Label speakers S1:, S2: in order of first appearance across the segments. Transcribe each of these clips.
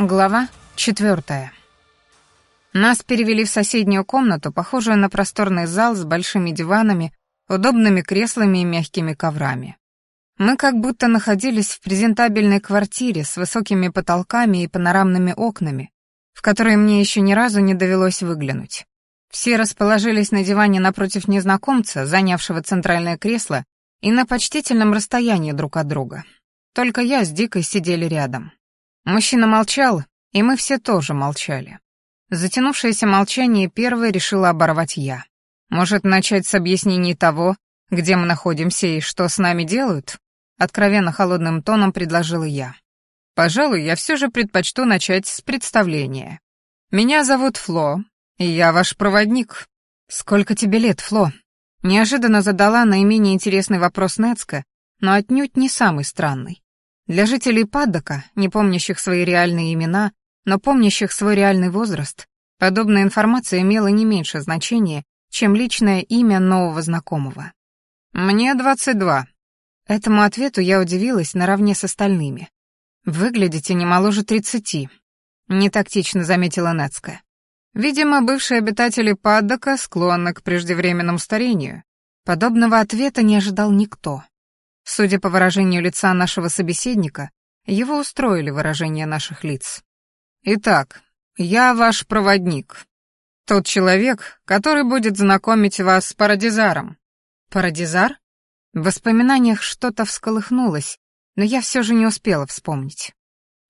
S1: Глава четвертая. Нас перевели в соседнюю комнату, похожую на просторный зал с большими диванами, удобными креслами и мягкими коврами. Мы как будто находились в презентабельной квартире с высокими потолками и панорамными окнами, в которые мне еще ни разу не довелось выглянуть. Все расположились на диване напротив незнакомца, занявшего центральное кресло, и на почтительном расстоянии друг от друга. Только я с Дикой сидели рядом. Мужчина молчал, и мы все тоже молчали. Затянувшееся молчание первой решила оборвать я. Может, начать с объяснений того, где мы находимся и что с нами делают? Откровенно холодным тоном предложила я. Пожалуй, я все же предпочту начать с представления. Меня зовут Фло, и я ваш проводник. Сколько тебе лет, Фло? Неожиданно задала наименее интересный вопрос Нецка, но отнюдь не самый странный. Для жителей Паддока, не помнящих свои реальные имена, но помнящих свой реальный возраст, подобная информация имела не меньше значения, чем личное имя нового знакомого. «Мне 22». Этому ответу я удивилась наравне с остальными. «Выглядите не моложе тридцати», — нетактично заметила Нецка. Видимо, бывшие обитатели Паддока склонны к преждевременному старению. Подобного ответа не ожидал никто. Судя по выражению лица нашего собеседника, его устроили выражение наших лиц. «Итак, я ваш проводник. Тот человек, который будет знакомить вас с Парадизаром». «Парадизар?» В воспоминаниях что-то всколыхнулось, но я все же не успела вспомнить.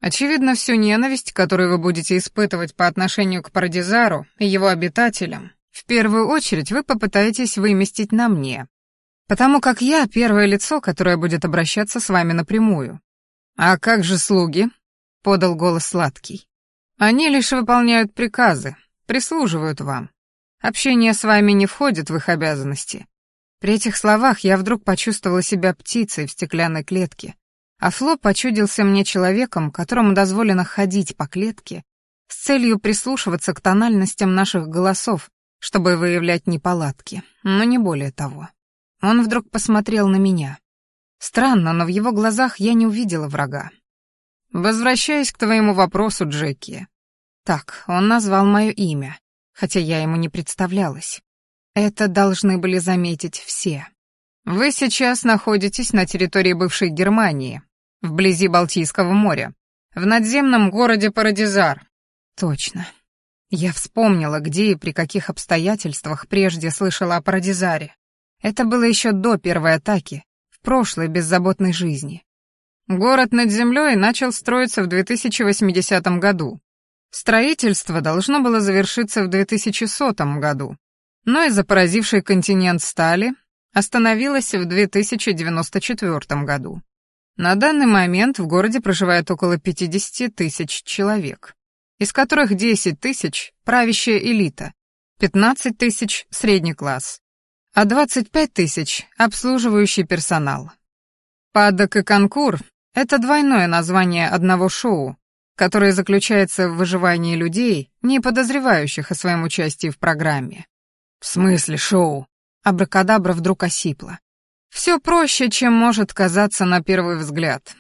S1: Очевидно, всю ненависть, которую вы будете испытывать по отношению к Парадизару и его обитателям, в первую очередь вы попытаетесь выместить на мне, потому как я первое лицо, которое будет обращаться с вами напрямую. А как же слуги? подал голос сладкий. Они лишь выполняют приказы, прислуживают вам. Общение с вами не входит в их обязанности. При этих словах я вдруг почувствовала себя птицей в стеклянной клетке, а Фло почудился мне человеком, которому дозволено ходить по клетке с целью прислушиваться к тональностям наших голосов, чтобы выявлять неполадки, но не более того. Он вдруг посмотрел на меня. Странно, но в его глазах я не увидела врага. «Возвращаясь к твоему вопросу, Джеки». Так, он назвал мое имя, хотя я ему не представлялась. Это должны были заметить все. Вы сейчас находитесь на территории бывшей Германии, вблизи Балтийского моря, в надземном городе Парадизар. Точно. Я вспомнила, где и при каких обстоятельствах прежде слышала о Парадизаре. Это было еще до первой атаки, в прошлой беззаботной жизни. Город над землей начал строиться в 2080 году. Строительство должно было завершиться в 2100 году, но из-за поразившей континент стали остановилось в 2094 году. На данный момент в городе проживает около 50 тысяч человек, из которых 10 тысяч – правящая элита, 15 тысяч – средний класс, а 25 тысяч — обслуживающий персонал. Падок и конкур — это двойное название одного шоу, которое заключается в выживании людей, не подозревающих о своем участии в программе. «В смысле шоу?» — абракадабра вдруг осипла. «Все проще, чем может казаться на первый взгляд.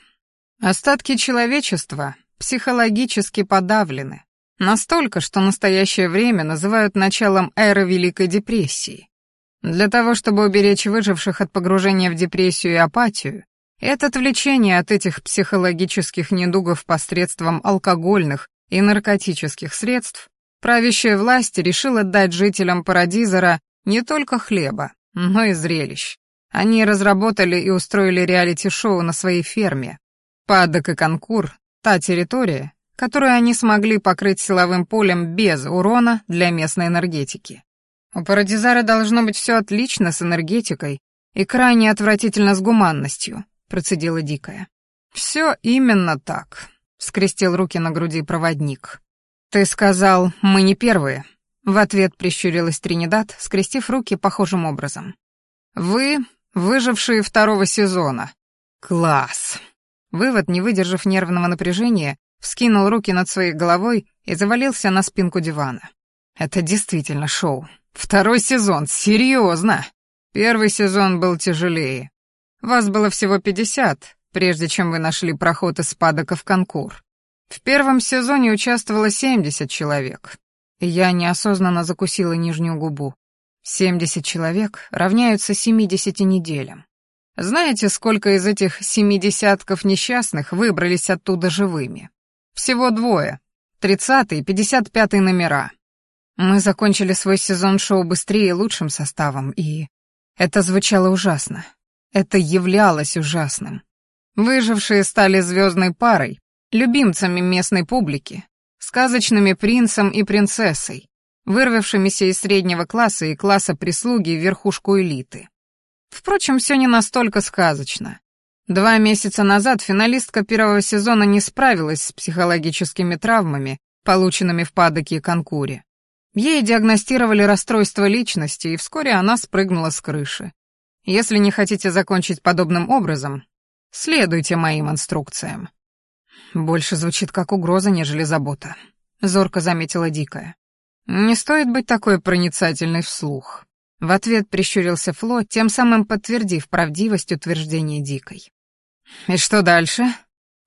S1: Остатки человечества психологически подавлены, настолько, что настоящее время называют началом эры Великой депрессии. Для того, чтобы уберечь выживших от погружения в депрессию и апатию, и от отвлечения от этих психологических недугов посредством алкогольных и наркотических средств, правящая власть решила дать жителям Парадизера не только хлеба, но и зрелищ. Они разработали и устроили реалити-шоу на своей ферме. Падок и Конкур — та территория, которую они смогли покрыть силовым полем без урона для местной энергетики. У Парадизара должно быть все отлично с энергетикой и крайне отвратительно с гуманностью, процедила Дикая. Все именно так, скрестил руки на груди проводник. Ты сказал, мы не первые. В ответ прищурилась Тринидад, скрестив руки похожим образом. Вы выжившие второго сезона. Класс. Вывод, не выдержав нервного напряжения, вскинул руки над своей головой и завалился на спинку дивана. Это действительно шоу. Второй сезон, серьезно. Первый сезон был тяжелее. Вас было всего пятьдесят, прежде чем вы нашли проход из Падока в Конкур. В первом сезоне участвовало 70 человек. Я неосознанно закусила нижнюю губу. 70 человек равняются 70 неделям. Знаете, сколько из этих семидесятков несчастных выбрались оттуда живыми? Всего двое. Тридцатый и пятьдесят пятый номера. Мы закончили свой сезон шоу быстрее и лучшим составом, и... Это звучало ужасно. Это являлось ужасным. Выжившие стали звездной парой, любимцами местной публики, сказочными принцем и принцессой, вырвавшимися из среднего класса и класса прислуги в верхушку элиты. Впрочем, все не настолько сказочно. Два месяца назад финалистка первого сезона не справилась с психологическими травмами, полученными в падоке и конкуре. Ей диагностировали расстройство личности, и вскоре она спрыгнула с крыши. Если не хотите закончить подобным образом, следуйте моим инструкциям. Больше звучит как угроза, нежели забота. Зорко заметила Дикая. Не стоит быть такой проницательной вслух. В ответ прищурился Фло, тем самым подтвердив правдивость утверждения Дикой. «И что дальше?»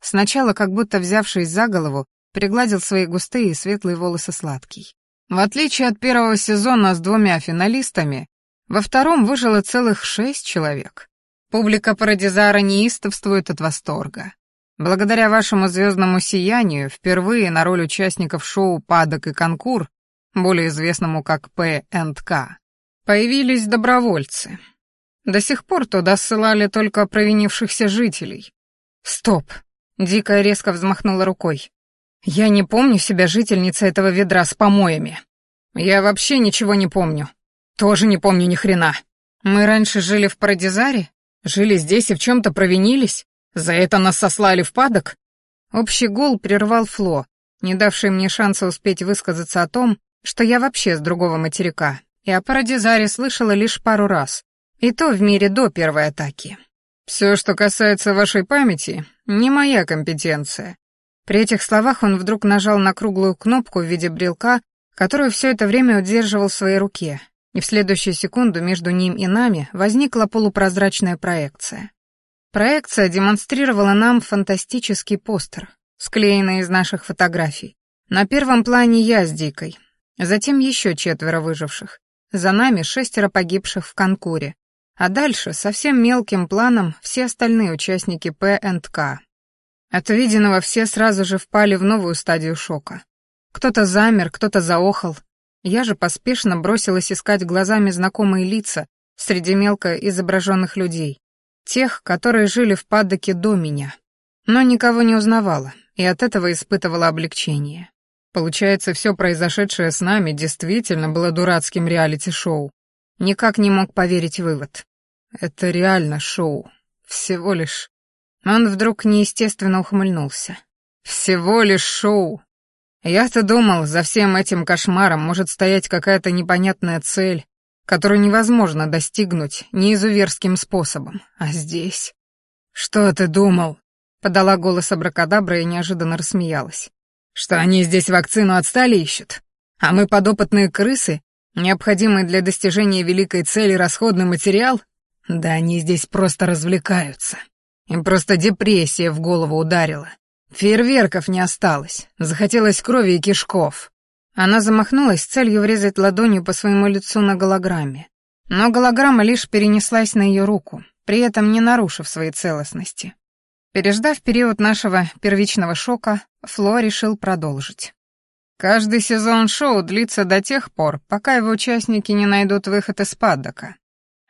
S1: Сначала, как будто взявшись за голову, пригладил свои густые и светлые волосы сладкий. В отличие от первого сезона с двумя финалистами, во втором выжило целых шесть человек. Публика Парадизара неистовствует от восторга. Благодаря вашему звездному сиянию, впервые на роль участников шоу «Падок и конкур», более известному как П&К, Появились добровольцы. До сих пор туда ссылали только провинившихся жителей. Стоп. Дикая резко взмахнула рукой. Я не помню себя жительницей этого ведра с помоями. Я вообще ничего не помню. Тоже не помню ни хрена. Мы раньше жили в Парадизаре? Жили здесь и в чем-то провинились? За это нас сослали в падок? Общий гул прервал Фло, не давший мне шанса успеть высказаться о том, что я вообще с другого материка, и о Парадизаре слышала лишь пару раз, и то в мире до первой атаки. «Все, что касается вашей памяти, не моя компетенция». При этих словах он вдруг нажал на круглую кнопку в виде брелка, которую все это время удерживал в своей руке, и в следующую секунду между ним и нами возникла полупрозрачная проекция. Проекция демонстрировала нам фантастический постер, склеенный из наших фотографий. На первом плане я с Дикой, затем еще четверо выживших, за нами шестеро погибших в Конкуре. А дальше, совсем мелким планом, все остальные участники П&К. От увиденного все сразу же впали в новую стадию шока. Кто-то замер, кто-то заохал. Я же поспешно бросилась искать глазами знакомые лица среди мелко изображенных людей. Тех, которые жили в падоке до меня. Но никого не узнавала, и от этого испытывала облегчение. Получается, все произошедшее с нами действительно было дурацким реалити-шоу. Никак не мог поверить вывод. Это реально шоу. Всего лишь... Он вдруг неестественно ухмыльнулся. Всего лишь шоу. Я-то думал, за всем этим кошмаром может стоять какая-то непонятная цель, которую невозможно достигнуть неизуверским способом. А здесь... «Что ты думал?» — подала голос Абракадабра и неожиданно рассмеялась. Что они здесь вакцину от стали ищут? А мы подопытные крысы, необходимый для достижения великой цели расходный материал? Да они здесь просто развлекаются. Им просто депрессия в голову ударила. Фейерверков не осталось, захотелось крови и кишков. Она замахнулась с целью врезать ладонью по своему лицу на голограмме. Но голограмма лишь перенеслась на ее руку, при этом не нарушив своей целостности. Переждав период нашего первичного шока, Фло решил продолжить. Каждый сезон шоу длится до тех пор, пока его участники не найдут выход из паддока,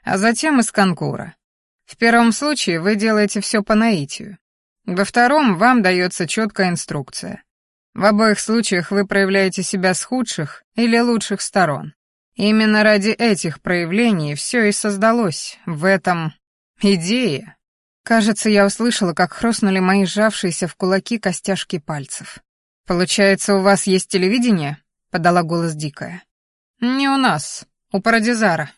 S1: а затем из конкура. В первом случае вы делаете все по наитию. Во втором вам дается четкая инструкция. В обоих случаях вы проявляете себя с худших или лучших сторон. Именно ради этих проявлений все и создалось в этом идее. Кажется, я услышала, как хрустнули мои сжавшиеся в кулаки костяшки пальцев. «Получается, у вас есть телевидение?» — подала голос Дикая. «Не у нас, у Парадизара».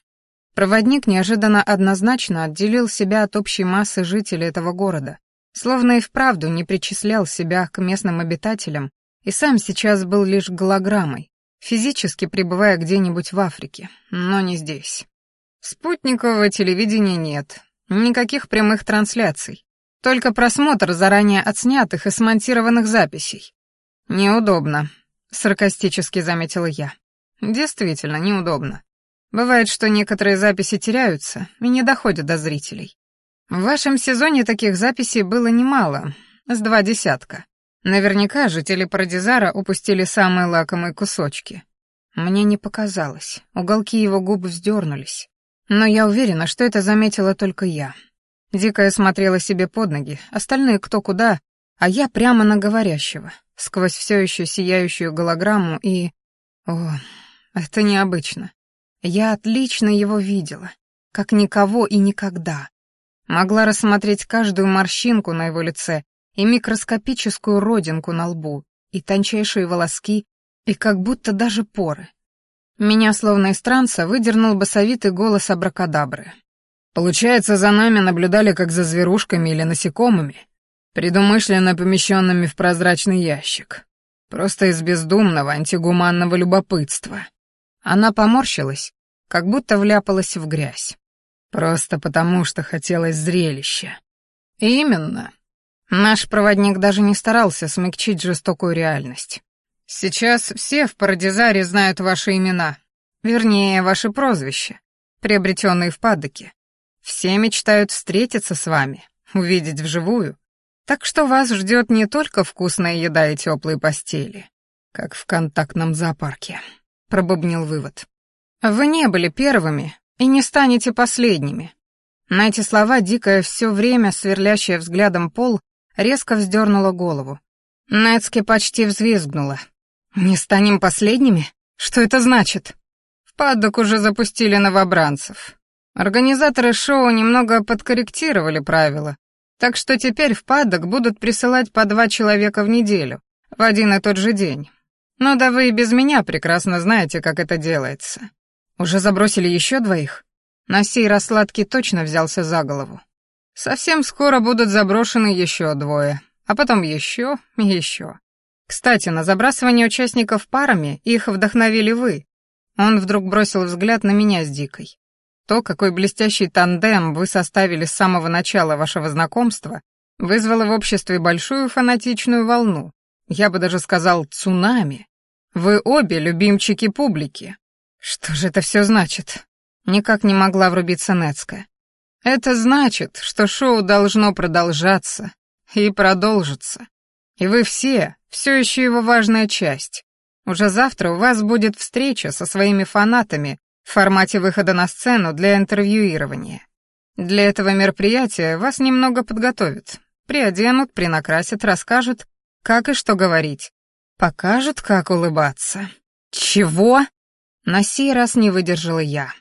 S1: Проводник неожиданно однозначно отделил себя от общей массы жителей этого города, словно и вправду не причислял себя к местным обитателям и сам сейчас был лишь голограммой, физически пребывая где-нибудь в Африке, но не здесь. Спутникового телевидения нет, Никаких прямых трансляций. Только просмотр заранее отснятых и смонтированных записей. Неудобно, саркастически заметила я. Действительно, неудобно. Бывает, что некоторые записи теряются и не доходят до зрителей. В вашем сезоне таких записей было немало, с два десятка. Наверняка жители Парадизара упустили самые лакомые кусочки. Мне не показалось, уголки его губ вздернулись. Но я уверена, что это заметила только я. Дикая смотрела себе под ноги, остальные кто куда, а я прямо на говорящего, сквозь все еще сияющую голограмму и... О, это необычно. Я отлично его видела, как никого и никогда. Могла рассмотреть каждую морщинку на его лице и микроскопическую родинку на лбу, и тончайшие волоски, и как будто даже поры. Меня, словно из транса, выдернул басовитый голос абракадабры. «Получается, за нами наблюдали как за зверушками или насекомыми, предумышленно помещенными в прозрачный ящик. Просто из бездумного антигуманного любопытства». Она поморщилась, как будто вляпалась в грязь. Просто потому, что хотелось зрелища. Именно. Наш проводник даже не старался смягчить жестокую реальность. Сейчас все в Парадизаре знают ваши имена, вернее, ваши прозвища, приобретенные в падоке. Все мечтают встретиться с вами, увидеть вживую. Так что вас ждет не только вкусная еда и теплые постели, как в контактном зоопарке, пробубнил вывод. Вы не были первыми и не станете последними. На эти слова дикая все время сверлящая взглядом пол резко вздернула голову. Нецки почти взвизгнула. «Не станем последними? Что это значит?» В паддок уже запустили новобранцев. Организаторы шоу немного подкорректировали правила, так что теперь в паддок будут присылать по два человека в неделю, в один и тот же день. Но да вы и без меня прекрасно знаете, как это делается. Уже забросили еще двоих? На сей раз Сладкий точно взялся за голову. Совсем скоро будут заброшены еще двое, а потом еще и еще. Кстати, на забрасывание участников парами их вдохновили вы. Он вдруг бросил взгляд на меня с Дикой. То, какой блестящий тандем вы составили с самого начала вашего знакомства, вызвало в обществе большую фанатичную волну. Я бы даже сказал цунами. Вы обе любимчики публики. Что же это все значит? Никак не могла врубиться Нецкая. Это значит, что шоу должно продолжаться и продолжится. И вы все, все еще его важная часть. Уже завтра у вас будет встреча со своими фанатами в формате выхода на сцену для интервьюирования. Для этого мероприятия вас немного подготовят. Приоденут, принакрасят, расскажут, как и что говорить. Покажут, как улыбаться. Чего? На сей раз не выдержала я.